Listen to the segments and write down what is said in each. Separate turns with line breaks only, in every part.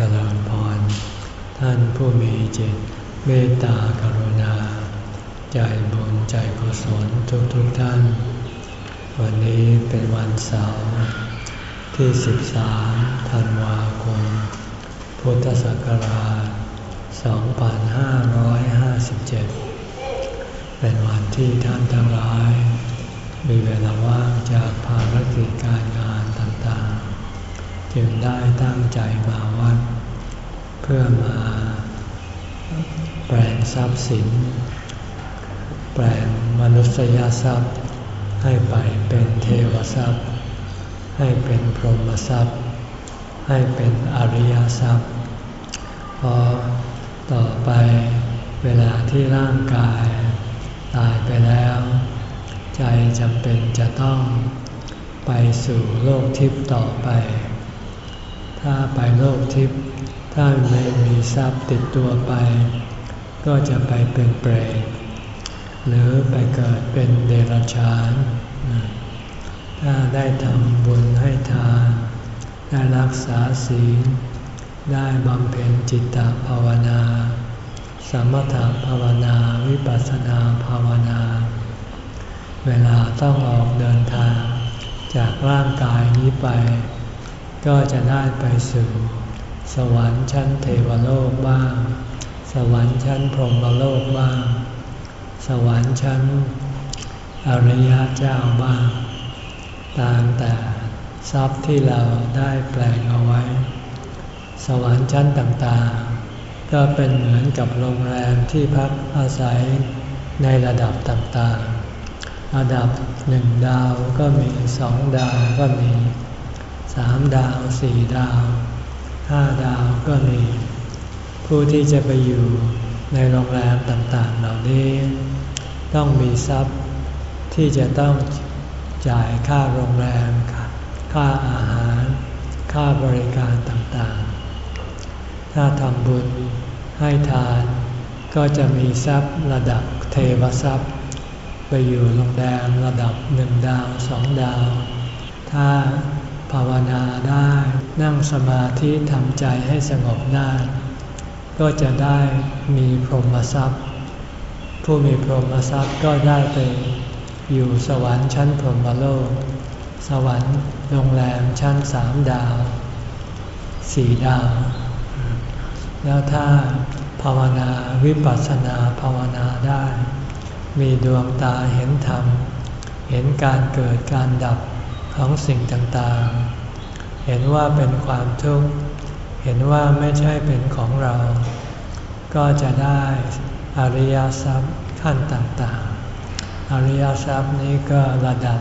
จริญพร ท่านผู้มีจิตเมตตากรุณา ใจบุญใจกุศลทุกทุกท่าน วันนี้เป็นวันเสาร์ที่ 13 ธันวาคม พุทธศักราช 2557 เป็นวันที่ท่านทั้งหลาย มีเวลาว่างจากภารกิจการ จึงได้ตั้งใจมาวัด เพื่อมาแปลงทรัพย์สิน แปลงมนุษยทรัพย์ ให้ไปเป็นเทวทรัพย์ ให้เป็นพรหมทรัพย์ ให้เป็นอริยทรัพย์พอต่อไปเวลาที่ร่างกายตายไปแล้ว ใจจำเป็นจะต้องไปสู่โลกทิพย์ต่อไป ถ้าไปโลกทิพย์ถ้าไม่มีทรัพย์ติดตัวไป ก็จะไปเป็นเปรตหรือไปเกิดเป็นเดรัจฉาน ถ้าได้ทำบุญให้ทาน ได้รักษาศีล ได้บำเพ็ญจิตตภาวนา สมถภาวนาวิปัสสนาภาวนา เวลาต้องออกเดินทางจากร่างกายนี้ไป ก็จะได้ไปสู่สวรรค์ชั้นเทวโลกบ้าง สวรรค์ชั้นพรหมโลกบ้าง สวรรค์ชั้นอริยเจ้าบ้าง ตามแต่ทรัพย์ที่เราได้แปลงเอาไว้ สวรรค์ชั้นต่างๆ ก็เป็นเหมือนกับโรงแรมที่พักอาศัยในระดับต่างๆ ระดับหนึ่งดาวก็มีสองดาวก็มี สามดาวสี่ดาวห้าดาวก็มี ผู้ที่จะไปอยู่ในโรงแรมต่างๆ เหล่านี้ ต้องมีทรัพย์ที่จะต้องจ่ายค่าโรงแรมค่าอาหาร ค่าบริการต่างๆ ถ้าทำบุญให้ทานก็จะมีทรัพย์ระดับเทวทรัพย์ ไปอยู่โรงแรมระดับหนึ่งดาวสองดาว ถ้า ภาวนาได้ นั่งสมาธิทำใจให้สงบได้ ก็จะได้มีพรหมทรัพย์ ผู้มีพรหมทรัพย์ก็ได้ไปอยู่สวรรค์ชั้นพรหมโลก สวรรค์โรงแรมชั้นสามดาวสี่ดาว แล้วถ้าภาวนาวิปัสสนาภาวนาได้ มีดวงตาเห็นธรรม เห็นการเกิดการดับ ของสิ่งต่างๆ เห็นว่าเป็นความทุกข์ เห็นว่าไม่ใช่เป็นของเรา ก็จะได้อริยทรัพย์ขั้นต่างๆ อริยทรัพย์นี้ก็ระดับ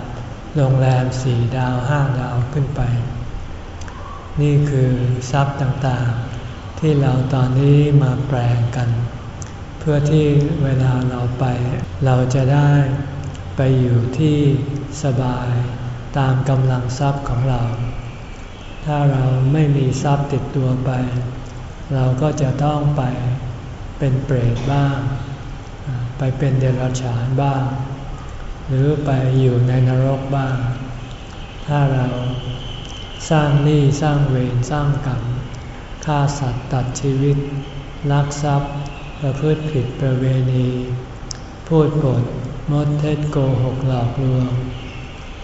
โรงแรมสี่ดาวห้าดาวขึ้นไป นี่คือทรัพย์ต่างๆ ที่เราตอนนี้มาแปลงกัน เพื่อที่เวลาเราไป เราจะได้ไปอยู่ที่สบาย ตามกำลังทรัพย์ของเรา ถ้าเราไม่มีทรัพย์ติดตัวไป เราก็จะต้องไปเป็นเปรตบ้าง ไปเป็นเดรัจฉานบ้าง หรือไปอยู่ในนรกบ้าง ถ้าเราสร้างหนี้สร้างเวรสร้างกรรมฆ่าสัตว์ตัดชีวิต ลักทรัพย์ ประพฤติผิดประเวณี พูดปดมดเท็จโกหกหลอกลวง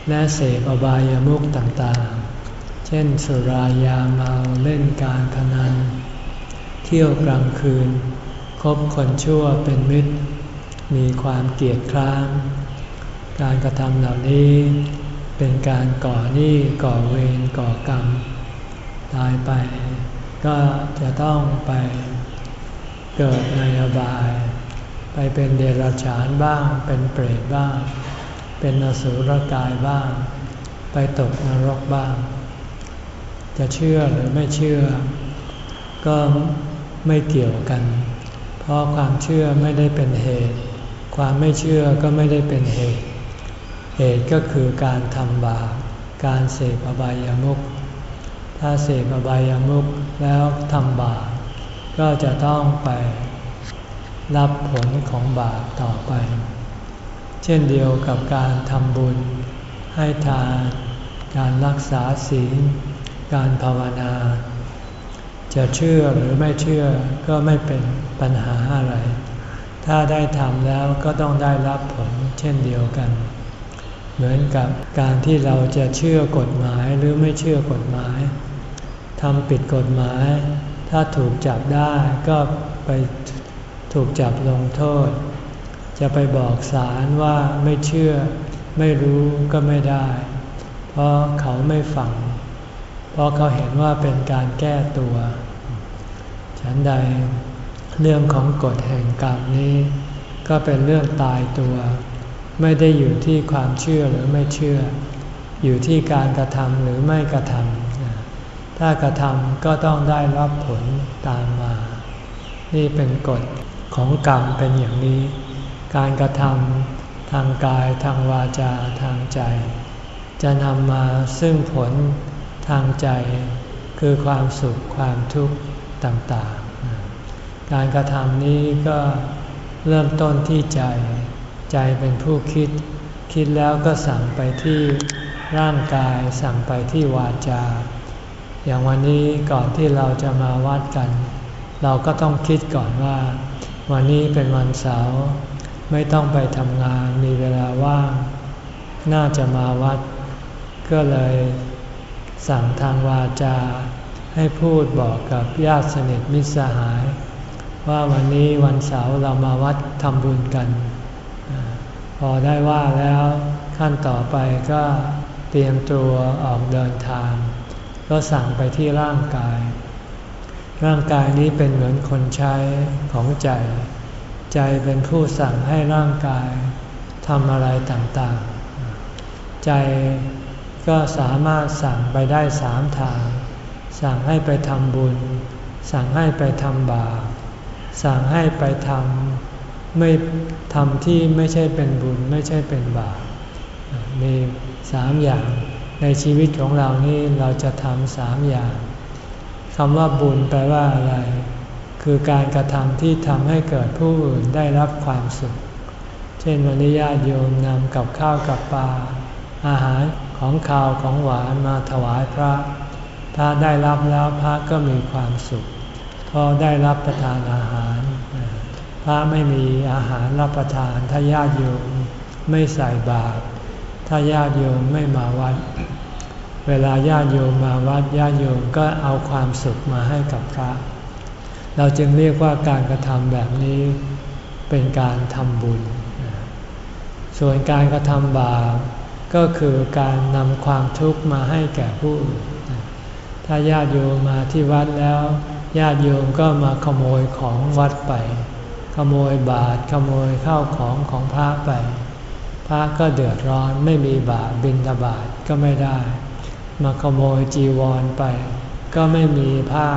และเสพอบายามุขต่างๆ เช่นสุรายาเมาเล่นการพนัน เที่ยวกลางคืน คบคนชั่วเป็นมิตร มีความเกลียดคร้านการกระทำเหล่านี้เป็นการก่อหนี้ก่อเวรก่อกรรม ตายไปก็จะต้องไปเกิดในอบาย ไปเป็นเดรัจฉานบ้างเป็นเปรตบ้าง เป็นอสุรกายบ้าง ไปตกนรกบ้าง จะเชื่อหรือไม่เชื่อ ก็ไม่เกี่ยวกัน เพราะความเชื่อไม่ได้เป็นเหตุ ความไม่เชื่อก็ไม่ได้เป็นเหตุ เหตุก็คือการทำบาปการเสพอบายามุขถ้าเสพอบายามุขแล้วทำบาปก็จะต้องไปรับผลของบาปต่อไป เช่นเดียวกับการทำบุญ ให้ทาน การรักษาศีล การภาวนา จะเชื่อหรือไม่เชื่อก็ไม่เป็นปัญหาอะไร ถ้าได้ทำแล้วก็ต้องได้รับผลเช่นเดียวกัน เหมือนกับการที่เราจะเชื่อกฎหมายหรือไม่เชื่อกฎหมายทำปิดกฎหมาย ถ้าถูกจับได้ก็ไปถูกจับลงโทษ จะไปบอกศาลว่าไม่เชื่อไม่รู้ก็ไม่ได้ เพราะเขาไม่ฟัง เพราะเขาเห็นว่าเป็นการแก้ตัว ฉันใดเรื่องของกฎแห่งกรรมนี้ ก็เป็นเรื่องตายตัว ไม่ได้อยู่ที่ความเชื่อหรือไม่เชื่อ อยู่ที่การกระทำหรือไม่กระทำถ้ากระทำก็ต้องได้รับผลตามมา นี่เป็นกฎของกรรมเป็นอย่างนี้ การกระทำทางกายทางวาจาทางใจ จะนำมาซึ่งผลทางใจ คือความสุขความทุกข์ต่างๆ การกระทำนี้ก็เริ่มต้นที่ใจ ใจเป็นผู้คิด คิดแล้วก็สั่งไปที่ร่างกายสั่งไปที่วาจา อย่างวันนี้ก่อนที่เราจะมาวัดกัน เราก็ต้องคิดก่อนว่า วันนี้เป็นวันเสาร์ ไม่ต้องไปทำงานมีเวลาว่าง น่าจะมาวัด ก็เลยสั่งทางวาจา ให้พูดบอกกับญาติสนิทมิตรสหาย ว่าวันนี้วันเสาร์เรามาวัดทำบุญกัน พอได้ว่าแล้วขั้นต่อไปก็เตรียมตัวออกเดินทาง ก็สั่งไปที่ร่างกาย ร่างกายนี้เป็นเหมือนคนใช้ของใจ ใจเป็นผู้สั่งให้ร่างกายทำอะไรต่างๆ ใจก็สามารถสั่งไปได้สามทาง สั่งให้ไปทำบุญ สั่งให้ไปทำบาป สั่งให้ไปทำไม่ทำที่ไม่ใช่เป็นบุญไม่ใช่เป็นบาป มีสามอย่างในชีวิตของเรานี่เราจะทำสามอย่างคำว่าบุญแปลว่าอะไร คือการกระทำที่ทำให้เกิดผู้อื่นได้รับความสุข เช่นวันนี้ญาติโยมนำกับข้าวกับปลาอาหารของข้าวของหวานมาถวายพระ ถ้าได้รับแล้วพระก็มีความสุขพอได้รับประทานอาหาร พระไม่มีอาหารรับประทาน ถ้าญาติโยมไม่ใส่บาตรถ้าญาติโยมไม่มาวัด เวลาญาติโยมมาวัดญาติโยมก็เอาความสุขมาให้กับพระ เราจึงเรียกว่าการกระทำแบบนี้เป็นการทำบุญ ส่วนการกระทำบาปก็คือการนำความทุกข์มาให้แก่ผู้อื่น ถ้าญาติโยมมาที่วัดแล้ว ญาติโยมก็มาขโมยของวัดไป ขโมยบาตรขโมยข้าวของของพระไป พระก็เดือดร้อนไม่มีบาตรบิณฑบาตก็ไม่ได้ มาขโมยจีวรไป ก็ไม่มีผ้า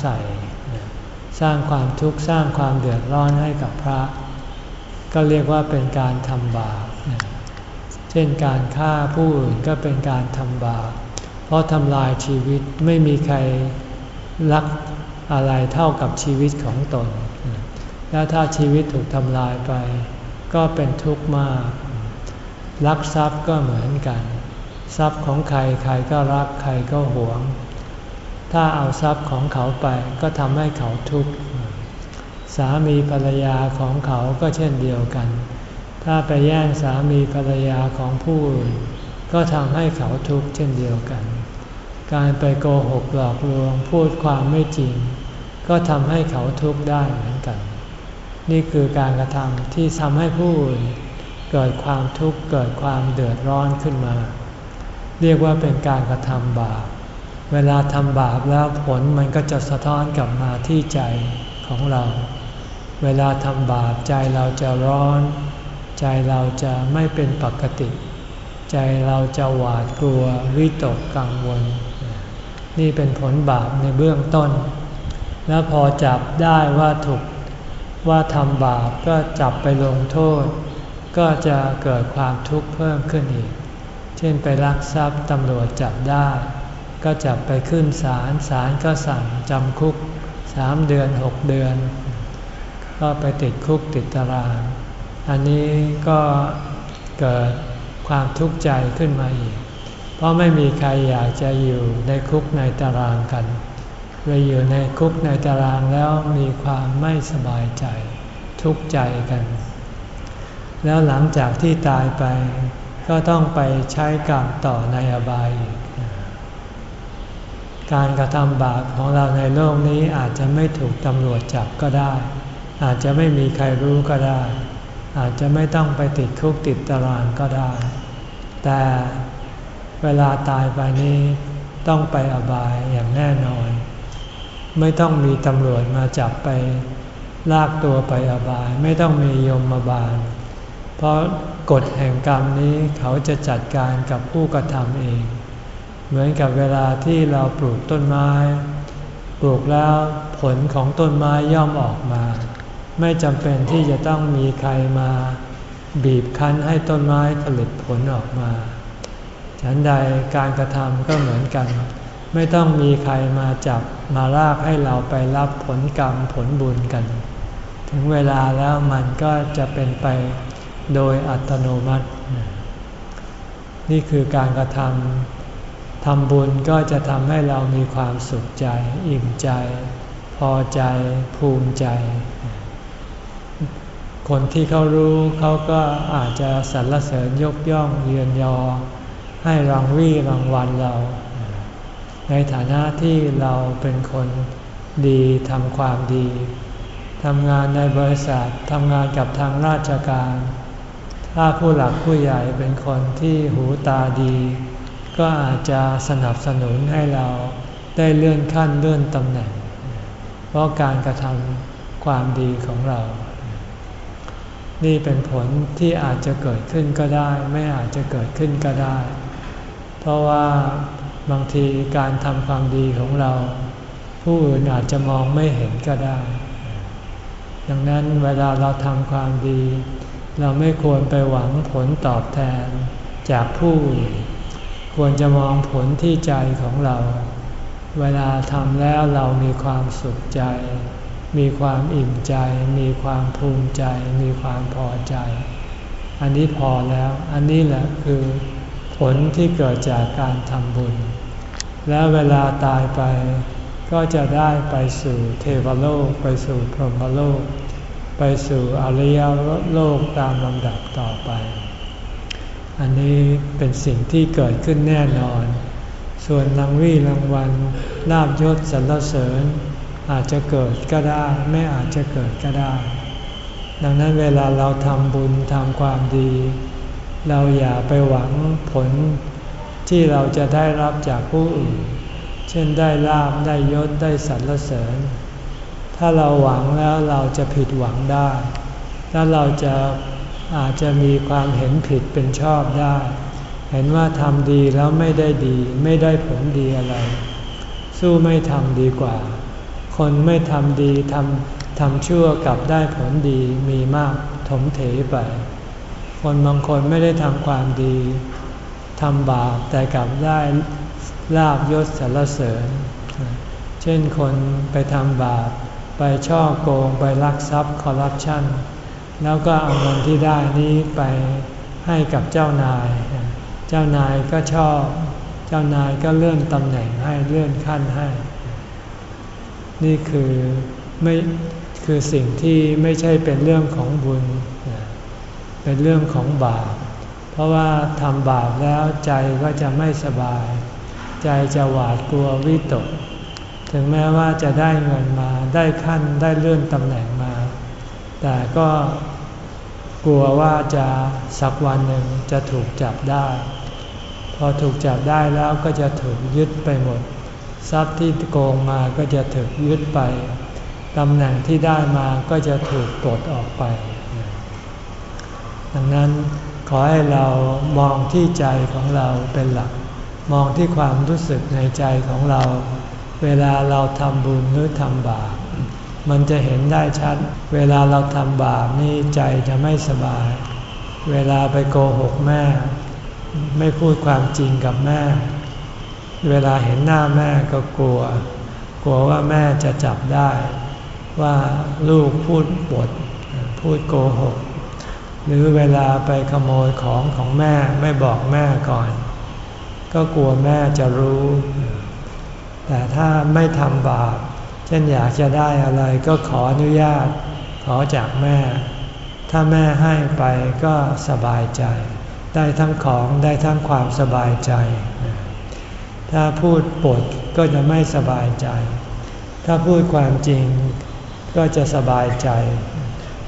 ใส่ สร้างความทุกข์สร้างความเดือดร้อนให้กับพระ ก็เรียกว่าเป็นการทำบาปเช่นการฆ่าผู้อื่นก็เป็นการทำบาปเพราะทำลายชีวิตไม่มีใครรักอะไรเท่ากับชีวิตของตน แล้วถ้าชีวิตถูกทำลายไป ก็เป็นทุกข์มาก รักทรัพย์ก็เหมือนกัน ทรัพย์ของใครใครก็รักใครก็หวง ถ้าเอาทรัพย์ของเขาไปก็ทำให้เขาทุกข์ สามีภรรยาของเขาก็เช่นเดียวกัน ถ้าไปแย่งสามีภรรยาของผู้อื่นก็ทำให้เขาทุกข์เช่นเดียวกัน การไปโกหกหลอกลวงพูดความไม่จริง ก็ทำให้เขาทุกข์ได้เหมือนกัน นี่คือการกระทำที่ทำให้ผู้อื่นเกิดความทุกข์เกิดความเดือดร้อนขึ้นมา เรียกว่าเป็นการกระทำบาป เวลาทำบาปแล้วผลมันก็จะสะท้อนกลับมาที่ใจของเรา เวลาทำบาปใจเราจะร้อน ใจเราจะไม่เป็นปกติ ใจเราจะหวาดกลัววิตกกังวล นี่เป็นผลบาปในเบื้องต้น แล้วพอจับได้ว่าถูกว่าทำบาปก็จับไปลงโทษ ก็จะเกิดความทุกข์เพิ่มขึ้นอีก เช่นไปลักทรัพย์ตำรวจจับได้ ก็จับไปขึ้นศาลศาลก็สั่งจำคุกสามเดือนหกเดือน ก็ไปติดคุกติดตาราง อันนี้ก็เกิดความทุกข์ใจขึ้นมาอีก เพราะไม่มีใครอยากจะอยู่ในคุกในตารางกันไปอยู่ในคุกในตารางแล้วมีความไม่สบายใจ ทุกข์ใจกัน แล้วหลังจากที่ตายไป ก็ต้องไปใช้กรรมต่อในอบายอีก การกระทำบาปของเราในโลกนี้อาจจะไม่ถูกตำรวจจับก็ได้ อาจจะไม่มีใครรู้ก็ได้ อาจจะไม่ต้องไปติดคุกติดตารางก็ได้ แต่เวลาตายไปนี้ต้องไปอบายอย่างแน่นอน ไม่ต้องมีตำรวจมาจับไปลากตัวไปอบาย ไม่ต้องมียมมาบาล เพราะกฎแห่งกรรมนี้เขาจะจัดการกับผู้กระทำเอง เหมือนกับเวลาที่เราปลูกต้นไม้ ปลูกแล้วผลของต้นไม้ย่อมออกมา ไม่จำเป็นที่จะต้องมีใครมาบีบคั้นให้ต้นไม้ผลิตผลออกมา ฉันใดการกระทำก็เหมือนกัน ไม่ต้องมีใครมาจับมาลากให้เราไปรับผลกรรมผลบุญกัน ถึงเวลาแล้วมันก็จะเป็นไปโดยอัตโนมัติ นี่คือการกระทำ ทำบุญก็จะทำให้เรามีความสุขใจ อิ่มใจ พอใจ ภูมิใจ คนที่เขารู้เขาก็อาจจะสรรเสริญยกย่องเยือนยอ ให้รางวี่รางวัลเรา ในฐานะที่เราเป็นคนดีทำความดีทำงานในบริษัททำงานกับทางราชการ ถ้าผู้หลักผู้ใหญ่เป็นคนที่หูตาดี ก็อาจจะสนับสนุนให้เราได้เลื่อนขั้นเลื่อนตำแหน่ง เพราะการกระทำความดีของเรา นี่เป็นผลที่อาจจะเกิดขึ้นก็ได้ ไม่อาจจะเกิดขึ้นก็ได้ เพราะว่าบางทีการทำความดีของเรา ผู้อื่นอาจจะมองไม่เห็นก็ได้ ดังนั้นเวลาเราทำความดี เราไม่ควรไปหวังผลตอบแทนจากผู้อื่น ควรจะมองผลที่ใจของเรา เวลาทำแล้วเรามีความสุขใจ มีความอิ่มใจ มีความภูมิใจ มีความพอใจ อันนี้พอแล้ว อันนี้แหละคือผลที่เกิดจากการทำบุญ แล้วเวลาตายไป ก็จะได้ไปสู่เทวโลก ไปสู่พรหมโลก ไปสู่อริยโลกตามลำดับต่อไป อันนี้เป็นสิ่งที่เกิดขึ้นแน่นอน ส่วนรางวี่รางวัลลาบยศสรรเสริญ อาจจะเกิดก็ได้ไม่อาจจะเกิดก็ได้ ดังนั้นเวลาเราทำบุญทำความดี เราอย่าไปหวังผลที่เราจะได้รับจากผู้อื่น เช่นได้ลาบได้ยศได้สรรเสริญ ถ้าเราหวังแล้วเราจะผิดหวังได้ ถ้าเราจะ อาจจะมีความเห็นผิดเป็นชอบได้ เห็นว่าทำดีแล้วไม่ได้ดีไม่ได้ผลดีอะไร สู้ไม่ทำดีกว่า คนไม่ทำดีทำทำชั่วกับได้ผลดีมีมากถมเถไป คนบางคนไม่ได้ทำความดีทำบาปแต่กลับได้ลาบยศสรรเสริญ เช่นคนไปทำบาป ไปช่อโกงไปลักทรัพย์คอร์รัปชัน แล้วก็เอาเงินที่ได้นี้ไปให้กับเจ้านาย เจ้านายก็ชอบ เจ้านายก็เลื่อนตำแหน่งให้เลื่อนขั้นให้ นี่คือไม่คือสิ่งที่ไม่ใช่เป็นเรื่องของบุญ เป็นเรื่องของบาป เพราะว่าทำบาปแล้วใจก็จะไม่สบาย ใจจะหวาดกลัววิตก ถึงแม้ว่าจะได้เงินมาได้ขั้นได้เลื่อนตำแหน่ง แต่ก็กลัวว่าจะสักวันหนึ่งจะถูกจับได้ พอถูกจับได้แล้วก็จะถูกยึดไปหมด ทรัพย์ที่โกงมาก็จะถูกยึดไปตำแหน่งที่ได้มาก็จะถูกปลดออกไป ดังนั้นขอให้เรามองที่ใจของเราเป็นหลัก มองที่ความรู้สึกในใจของเรา เวลาเราทำบุญหรือทำบาป มันจะเห็นได้ชัด เวลาเราทำบาปนี่ใจจะไม่สบาย เวลาไปโกหกแม่ ไม่พูดความจริงกับแม่ เวลาเห็นหน้าแม่ก็กลัว กลัวว่าแม่จะจับได้ ว่าลูกพูดบทพูดโกหก หรือเวลาไปขโมยของของแม่ไม่บอกแม่ก่อน ก็กลัวแม่จะรู้ แต่ถ้าไม่ทำบาป เช่นอยากจะได้อะไรก็ขออนุญาต ขอจากแม่ ถ้าแม่ให้ไปก็สบายใจ ได้ทั้งของได้ทั้งความสบายใจ ถ้าพูดปดก็จะไม่สบายใจ ถ้าพูดความจริงก็จะสบายใจ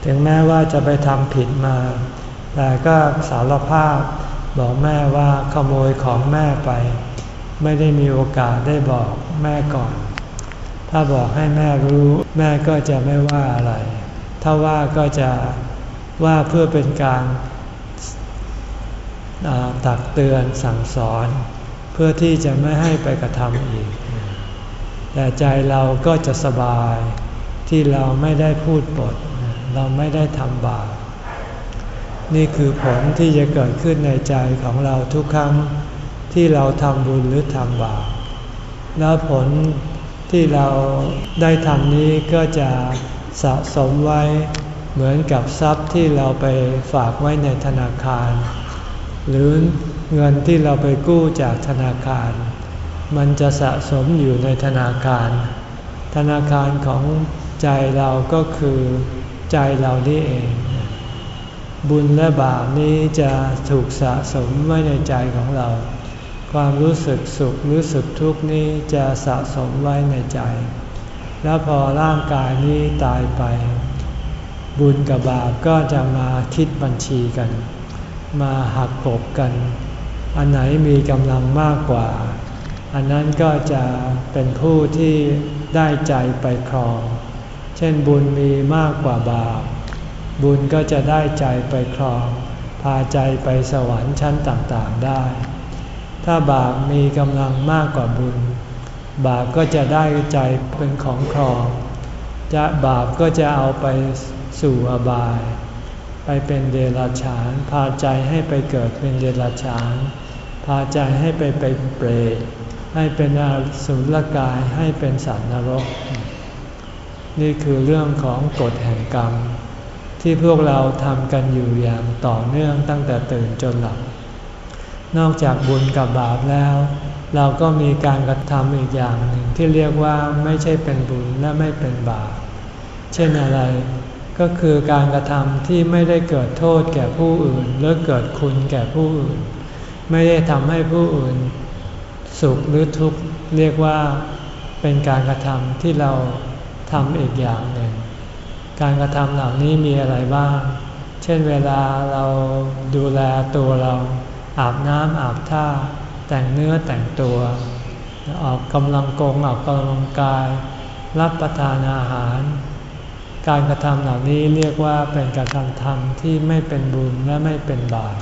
ถึงแม้ว่าจะไปทำผิดมา แต่ก็สารภาพบอกแม่ว่าขโมยของแม่ไป ไม่ได้มีโอกาสได้บอกแม่ก่อน ถ้าบอกให้แม่รู้แม่ก็จะไม่ว่าอะไร ถ้าว่าก็จะว่าเพื่อเป็นการตักเตือนสั่งสอน เพื่อที่จะไม่ให้ไปกระทำอีก แต่ใจเราก็จะสบายที่เราไม่ได้พูดปด เราไม่ได้ทำบาปนี่คือผลที่จะเกิดขึ้นในใจของเราทุกครั้งที่เราทำบุญหรือทำบาปแล้วผล ที่เราได้ทำนี้ก็จะสะสมไว้เหมือนกับทรัพย์ที่เราไปฝากไว้ในธนาคาร หรือเงินที่เราไปกู้จากธนาคาร มันจะสะสมอยู่ในธนาคาร ธนาคารของใจเราก็คือใจเรานี่เอง บุญและบาปนี้จะถูกสะสมไว้ในใจของเรา ความรู้สึกสุขรู้สึกทุกข์นี้จะสะสมไว้ในใจ แล้วพอร่างกายนี้ตายไป บุญกับบาปก็จะมาคิดบัญชีกัน มาหักกบกัน อันไหนมีกำลังมากกว่า อันนั้นก็จะเป็นผู้ที่ได้ใจไปครอง เช่นบุญมีมากกว่าบาป บุญก็จะได้ใจไปครอง พาใจไปสวรรค์ชั้นต่างๆได้ ถ้าบาปมีกำลังมากกว่าบุญ บาปก็จะได้ใจเป็นของครอง จะบาปก็จะเอาไปสู่อบาย ไปเป็นเดรัจฉาน พาใจให้ไปเกิดเป็นเดรัจฉาน พาใจให้ไปเป็นเปรตให้เป็นอสุรกายให้เป็นสัตว์นรก นี่คือเรื่องของกฎแห่งกรรม ที่พวกเราทำกันอยู่อย่างต่อเนื่องตั้งแต่ตื่นจนหลับ นอกจากบุญกับบาปแล้ว เราก็มีการกระทำอีกอย่างหนึ่งที่เรียกว่าไม่ใช่เป็นบุญและไม่เป็นบาป เช่นอะไร ก็คือการกระทำที่ไม่ได้เกิดโทษแก่ผู้อื่น หรือเกิดคุณแก่ผู้อื่น ไม่ได้ทำให้ผู้อื่น สุขหรือทุกข์เรียกว่าเป็นการกระทำที่เราทำอีกอย่างหนึ่ง การกระทำเหล่านี้มีอะไรบ้าง เช่นเวลาเราดูแลตัวเรา อาบน้ำอาบท่า แต่งเนื้อแต่งตัว ออกกำลังกงออกกำลังกาย รับประทานอาหาร การกระทำเหล่านี้เรียกว่าเป็นการกระทำที่ไม่เป็นบุญและไม่เป็นบาป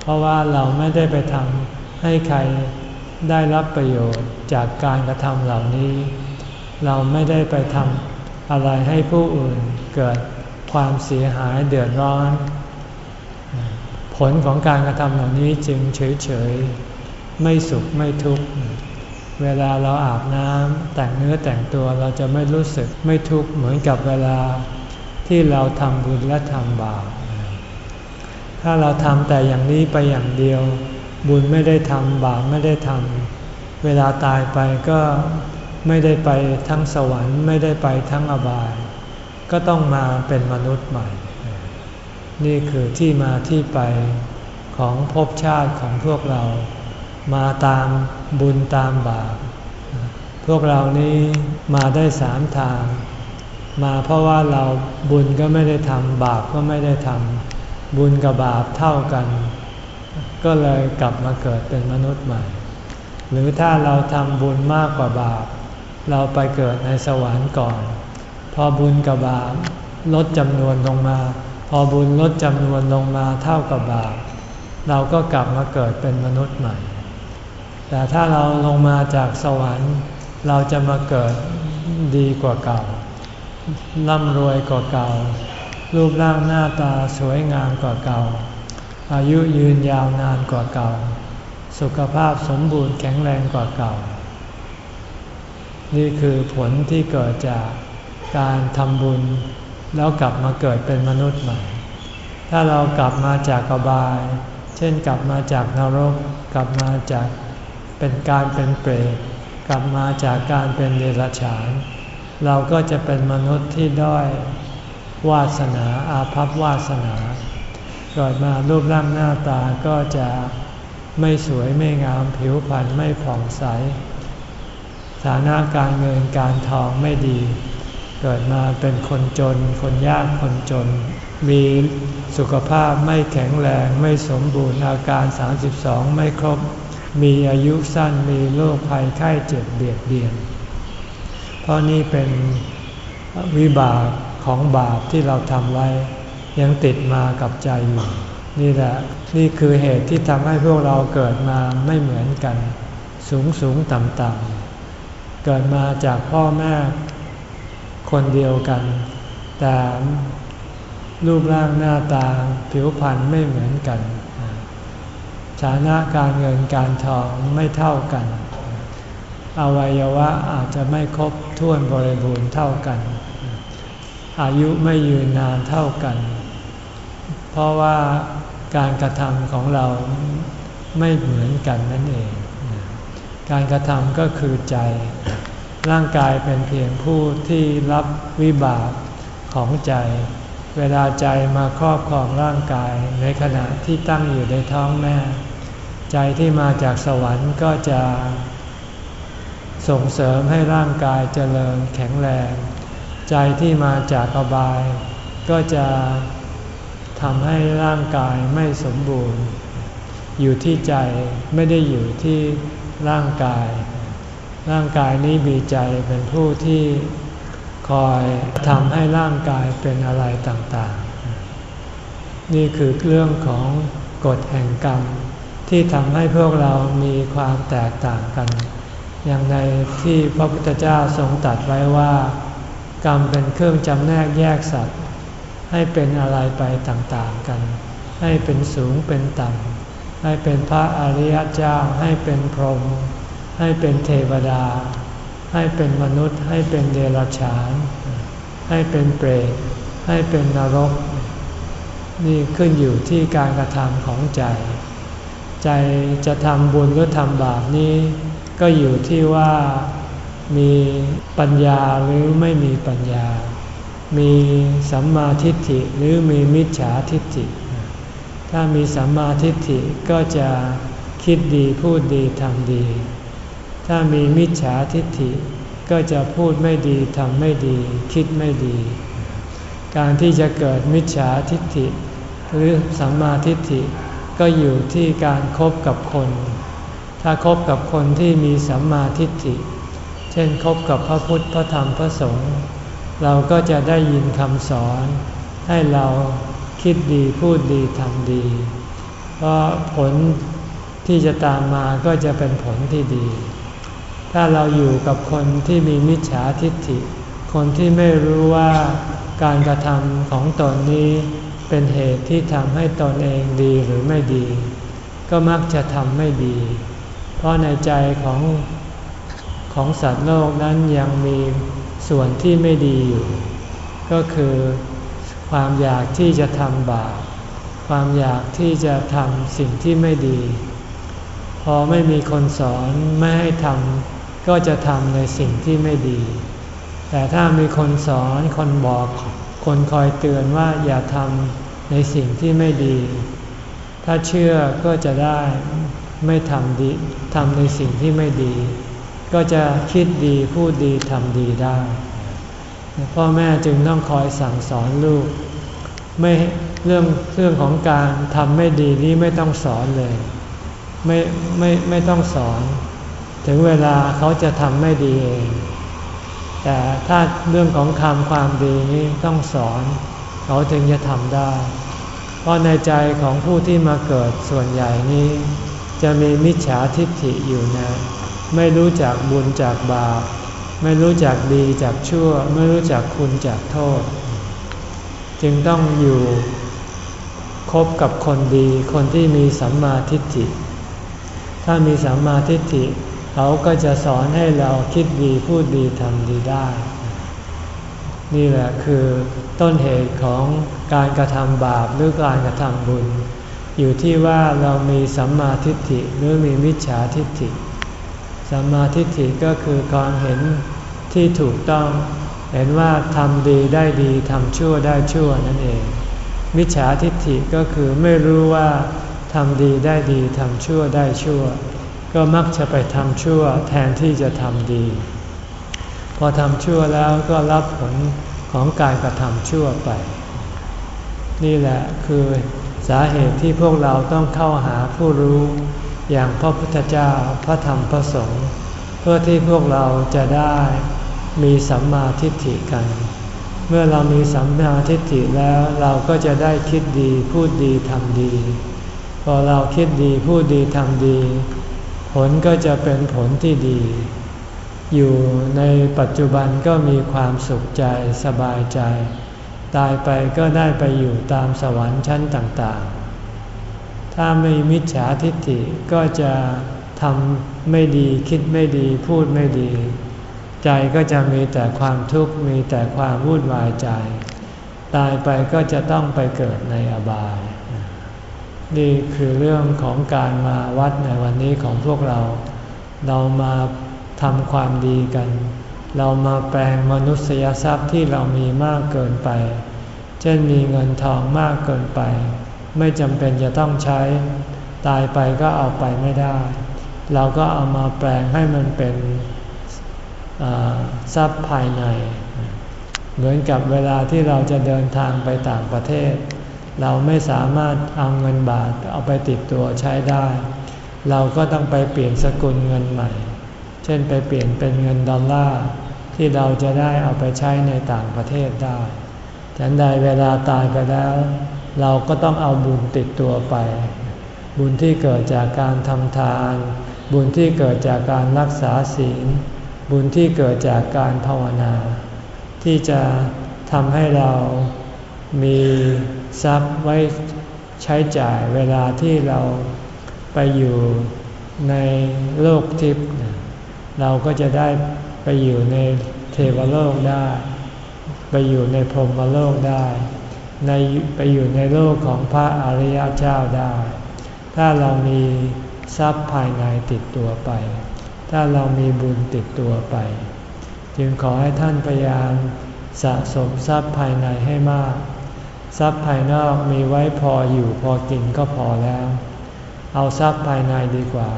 เพราะว่าเราไม่ได้ไปทำให้ใครได้รับประโยชน์จากการกระทำเหล่านี้ เราไม่ได้ไปทำอะไรให้ผู้อื่นเกิดความเสียหายเดือดร้อน ผลของการกระทำเหล่านี้จึงเฉยๆ ไม่สุขไม่ทุกข์ เวลาเราอาบน้ำแต่งเนื้อแต่งตัวเราจะไม่รู้สึกไม่ทุกข์เหมือนกับเวลาที่เราทำบุญและทำบาป ถ้าเราทำแต่อย่างนี้ไปอย่างเดียว บุญไม่ได้ทำบาปไม่ได้ทำเวลาตายไปก็ไม่ได้ไปทั้งสวรรค์ ไม่ได้ไปทั้งอบาย ก็ต้องมาเป็นมนุษย์ใหม่ นี่คือที่มาที่ไปของภพชาติของพวกเรา มาตามบุญตามบาป พวกเรานี้มาได้สามทาง มาเพราะว่าเราบุญก็ไม่ได้ทำบาปก็ไม่ได้ทำบุญกับบาปเท่ากัน ก็เลยกลับมาเกิดเป็นมนุษย์ใหม่ หรือถ้าเราทำบุญมากกว่าบาป เราไปเกิดในสวรรค์ก่อน พอบุญกับบาปลดจำนวนลงมา พอบุญลดจำนวนลงมาเท่ากับบาปเราก็กลับมาเกิดเป็นมนุษย์ใหม่ แต่ถ้าเราลงมาจากสวรรค์ เราจะมาเกิดดีกว่าเก่าร่ำรวยกว่าเก่า รูปร่างหน้าตาสวยงามกว่าเก่า อายุยืนยาวนานกว่าเก่า สุขภาพสมบูรณ์แข็งแรงกว่าเก่า นี่คือผลที่เกิดจากการทำบุญ แล้วกลับมาเกิดเป็นมนุษย์ใหม่ ถ้าเรากลับมาจากกบาย เช่นกลับมาจากนรก กลับมาจากเป็นการเป็นเปรตกลับมาจากการเป็นเดรัจฉาน เราก็จะเป็นมนุษย์ที่ด้อยวาสนาอาภัพวาสนาเกิดมารูปร่างหน้าตาก็จะไม่สวยไม่งามผิวพรรณไม่ผ่องใส ฐานะการเงินการทองไม่ดี เกิดมาเป็นคนจน คนยากคนจน มีสุขภาพไม่แข็งแรงไม่สมบูรณ์อาการ 32 ไม่ครบ มีอายุสั้นมีโรคภัยไข้เจ็บเบียดเบียน เพราะนี่เป็นวิบากของบาปที่เราทำไว้ ยังติดมากับใจอยู่นี่แหละนี่คือเหตุที่ทำให้พวกเราเกิดมาไม่เหมือนกัน สูงสูงต่ำต่ำเกิดมาจากพ่อแม่ คนเดียวกัน แต่รูปร่างหน้าตาผิวพรรณไม่เหมือนกัน ฐานะการเงินการทองไม่เท่ากัน อวัยวะอาจจะไม่ครบถ้วนบริบูรณ์เท่ากัน อายุไม่ยืนนานเท่ากัน เพราะว่าการกระทำของเราไม่เหมือนกันนั่นเอง การกระทำก็คือใจ ร่างกายเป็นเพียงผู้ที่รับวิบากของใจ เวลาใจมาครอบครองร่างกายในขณะที่ตั้งอยู่ในท้องแม่ ใจที่มาจากสวรรค์ก็จะ ส่งเสริมให้ร่างกายเจริญแข็งแรง ใจที่มาจากอบาย ก็จะทำให้ร่างกายไม่สมบูรณ์ อยู่ที่ใจไม่ได้อยู่ที่ร่างกาย ร่างกายนี้มีใจเป็นผู้ที่คอยทำให้ร่างกายเป็นอะไรต่างๆ นี่คือเรื่องของกฎแห่งกรรม ที่ทำให้พวกเรามีความแตกต่างกัน อย่างในที่พระพุทธเจ้าทรงตรัสไว้ว่า กรรมเป็นเครื่องจำแนกแยกสัตว์ ให้เป็นอะไรไปต่างๆกัน ให้เป็นสูงเป็นต่ำให้เป็นพระอริยเจ้าให้เป็นพรหม ให้เป็นเทวดา ให้เป็นมนุษย์ ให้เป็นเดรัจฉาน ให้เป็นเปรต ให้เป็นนรก นี่ขึ้นอยู่ที่การกระทำของใจ ใจจะทำบุญหรือทำบาปนี้ ก็อยู่ที่ว่ามีปัญญาหรือไม่มีปัญญา มีสัมมาทิฏฐิหรือมีมิจฉาทิฏฐิ ถ้ามีสัมมาทิฏฐิก็จะคิดดีพูดดีทำดี ถ้ามีมิจฉาทิฏฐิ ก็จะพูดไม่ดีทำไม่ดี คิดไม่ดี การที่จะเกิดมิจฉาทิฏฐิ หรือสัมมาทิฏฐิก็อยู่ที่การครบกับคน ถ้าคบกับคนที่มีสัมมาทิฏฐิ เช่นคบกับพระพุทธพระธรรมพระสงฆ์เราก็จะได้ยินคำสอน ให้เราคิดดีพูดดีทำดี เพราะผลที่จะตามมาก็จะเป็นผลที่ดี ถ้าเราอยู่กับคนที่มีมิจฉาทิฏฐิ คนที่ไม่รู้ว่าการกระทำของตนนี้เป็นเหตุที่ทำให้ตนเองดีหรือไม่ดี ก็มักจะทำไม่ดี เพราะในใจของของสัตว์โลกนั้นยังมีส่วนที่ไม่ดีอยู่ ก็คือความอยากที่จะทำบาปความอยากที่จะทำสิ่งที่ไม่ดี พอไม่มีคนสอนไม่ให้ทำ ก็จะทำในสิ่งที่ไม่ดี แต่ถ้ามีคนสอนคนบอกคนคอยเตือนว่าอย่าทำในสิ่งที่ไม่ดี ถ้าเชื่อก็จะได้ไม่ทำดีทำในสิ่งที่ไม่ดี ก็จะคิดดีพูดดีทำดีได้ พ่อแม่จึงต้องคอยสั่งสอนลูก ไม่เรื่องเรื่องของการทำไม่ดีนี้ไม่ต้องสอนเลย ไม่ไม่ไม่ต้องสอน ถึงเวลาเขาจะทำไม่ดีเอง แต่ถ้าเรื่องของคำความดีนี้ต้องสอน เขาถึงจะทำได้ เพราะในใจของผู้ที่มาเกิดส่วนใหญ่นี้ จะมีมิจฉาทิฏฐิอยู่นะ ไม่รู้จักบุญจากบาป ไม่รู้จักดีจากชั่ว ไม่รู้จักคุณจากโทษ จึงต้องอยู่คบกับคนดี คนที่มีสัมมาทิฏฐิ ถ้ามีสัมมาทิฏฐิ เขาก็จะสอนให้เราคิดดีพูดดีทำดีได้ นี่แหละคือต้นเหตุของการกระทำบาปหรือการกระทำบุญ อยู่ที่ว่าเรามีสัมมาทิฏฐิหรือมีมิจฉาทิฏฐิ สัมมาทิฏฐิก็คือการเห็นที่ถูกต้อง เห็นว่าทำดีได้ดีทำชั่วได้ชั่วนั่นเอง มิจฉาทิฏฐิก็คือไม่รู้ว่าทำดีได้ดีทำชั่วได้ชั่ว ก็มักจะไปทำชั่วแทนที่จะทำดี พอทำชั่วแล้วก็รับผลของการกระทำชั่วไป นี่แหละคือสาเหตุที่พวกเราต้องเข้าหาผู้รู้อย่างพระพุทธเจ้าพระธรรมพระสงฆ์เพื่อที่พวกเราจะได้มีสัมมาทิฏฐิกัน เมื่อเรามีสัมมาทิฏฐิแล้วเราก็จะได้คิดดีพูดดีทำดี พอเราคิดดีพูดดีทำดี ผลก็จะเป็นผลที่ดี อยู่ในปัจจุบันก็มีความสุขใจสบายใจ ตายไปก็ได้ไปอยู่ตามสวรรค์ชั้นต่างๆ ถ้าไม่มิจฉาทิฏฐิก็จะทำไม่ดีคิดไม่ดีพูดไม่ดี ใจก็จะมีแต่ความทุกข์มีแต่ความวุ่นวายใจ ตายไปก็จะต้องไปเกิดในอบาย นี่คือเรื่องของการมาวัดในวันนี้ของพวกเรา เรามาทำความดีกัน เรามาแปลงมนุษยทรัพย์ที่เรามีมากเกินไป เช่นมีเงินทองมากเกินไป ไม่จำเป็นจะต้องใช้ ตายไปก็เอาไปไม่ได้ เราก็เอามาแปลงให้มันเป็นทรัพย์ภายใน เหมือนกับเวลาที่เราจะเดินทางไปต่างประเทศ เราไม่สามารถเอาเงินบาทเอาไปติดตัวใช้ได้ เราก็ต้องไปเปลี่ยนสกุลเงินใหม่ เช่นไปเปลี่ยนเป็นเงินดอลลาร์ที่เราจะได้เอาไปใช้ในต่างประเทศได้ฉันใดเวลาตายไปแล้ว เราก็ต้องเอาบุญติดตัวไป บุญที่เกิดจากการทำทาน บุญที่เกิดจากการรักษาศีล บุญที่เกิดจากการภาวนา ที่จะทำให้เรามี ทรัพย์ไว้ใช้จ่ายเวลาที่เราไปอยู่ในโลกทิพย์เราก็จะได้ไปอยู่ในเทวโลกได้ ไปอยู่ในพรหมโลกได้ ในไปอยู่ในโลกของพระอริยเจ้าได้ ถ้าเรามีทรัพย์ภายในติดตัวไป ถ้าเรามีบุญติดตัวไป จึงขอให้ท่านพยายามสะสมทรัพย์ภายในให้มาก ทรัพย์ภายนอกมีไว้พออยู่พอกินก็พอแล้ว เอาทรัพย์ภายในดีกว่า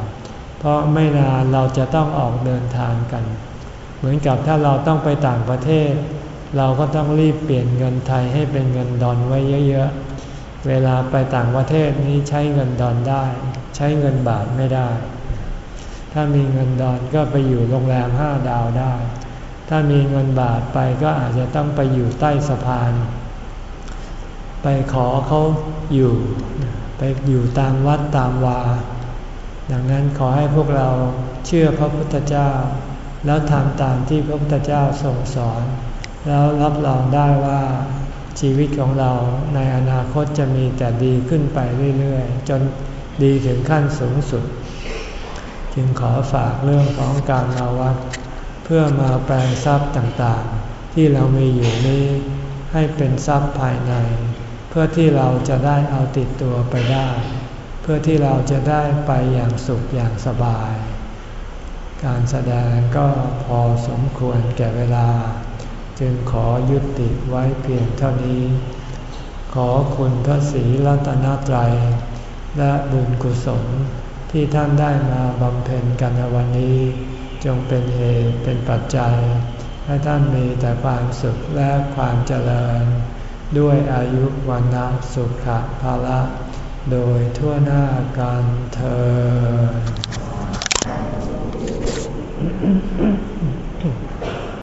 เพราะไม่นานเราจะต้องออกเดินทางกัน เหมือนกับถ้าเราต้องไปต่างประเทศ เราก็ต้องรีบเปลี่ยนเงินไทยให้เป็นเงินดอนไว้เยอะๆ เวลาไปต่างประเทศนี้ใช้เงินดอนได้ ใช้เงินบาทไม่ได้ ถ้ามีเงินดอนก็ไปอยู่โรงแรมห้าดาวได้ ถ้ามีเงินบาทไปก็อาจจะต้องไปอยู่ใต้สะพาน ไปขอเขาอยู่ ไปอยู่ตามวัดตามวา ดังนั้นขอให้พวกเราเชื่อพระพุทธเจ้า แล้วทำตามที่พระพุทธเจ้าทรงสอน แล้วรับรองได้ว่าชีวิตของเราในอนาคตจะมีแต่ดีขึ้นไปเรื่อยๆ จนดีถึงขั้นสูงสุด จึงขอฝากเรื่องของการมาวัด เพื่อมาแปลงทรัพย์ต่างๆ ที่เรามีอยู่นี้ให้เป็นทรัพย์ภายใน พื่อที่เราจะได้เอาติดตัวไปได้ เพื่อที่เราจะได้ไปอย่างสุขอย่างสบาย การแสดงก็พอสมควรแก่เวลา จึงขอยุติไว้เพียงเท่านี้ ขอคุณพระศรีรัตนตรัย และบุญกุศลที่ท่านได้มาบำเพ็ญกันในวันนี้ จงเป็นเหตุเป็นปัจจัย ให้ท่านมีแต่ความสุขและความเจริญ ด้วยอายุวันนะสุขภาละ โดยทั่วหน้าการเธอ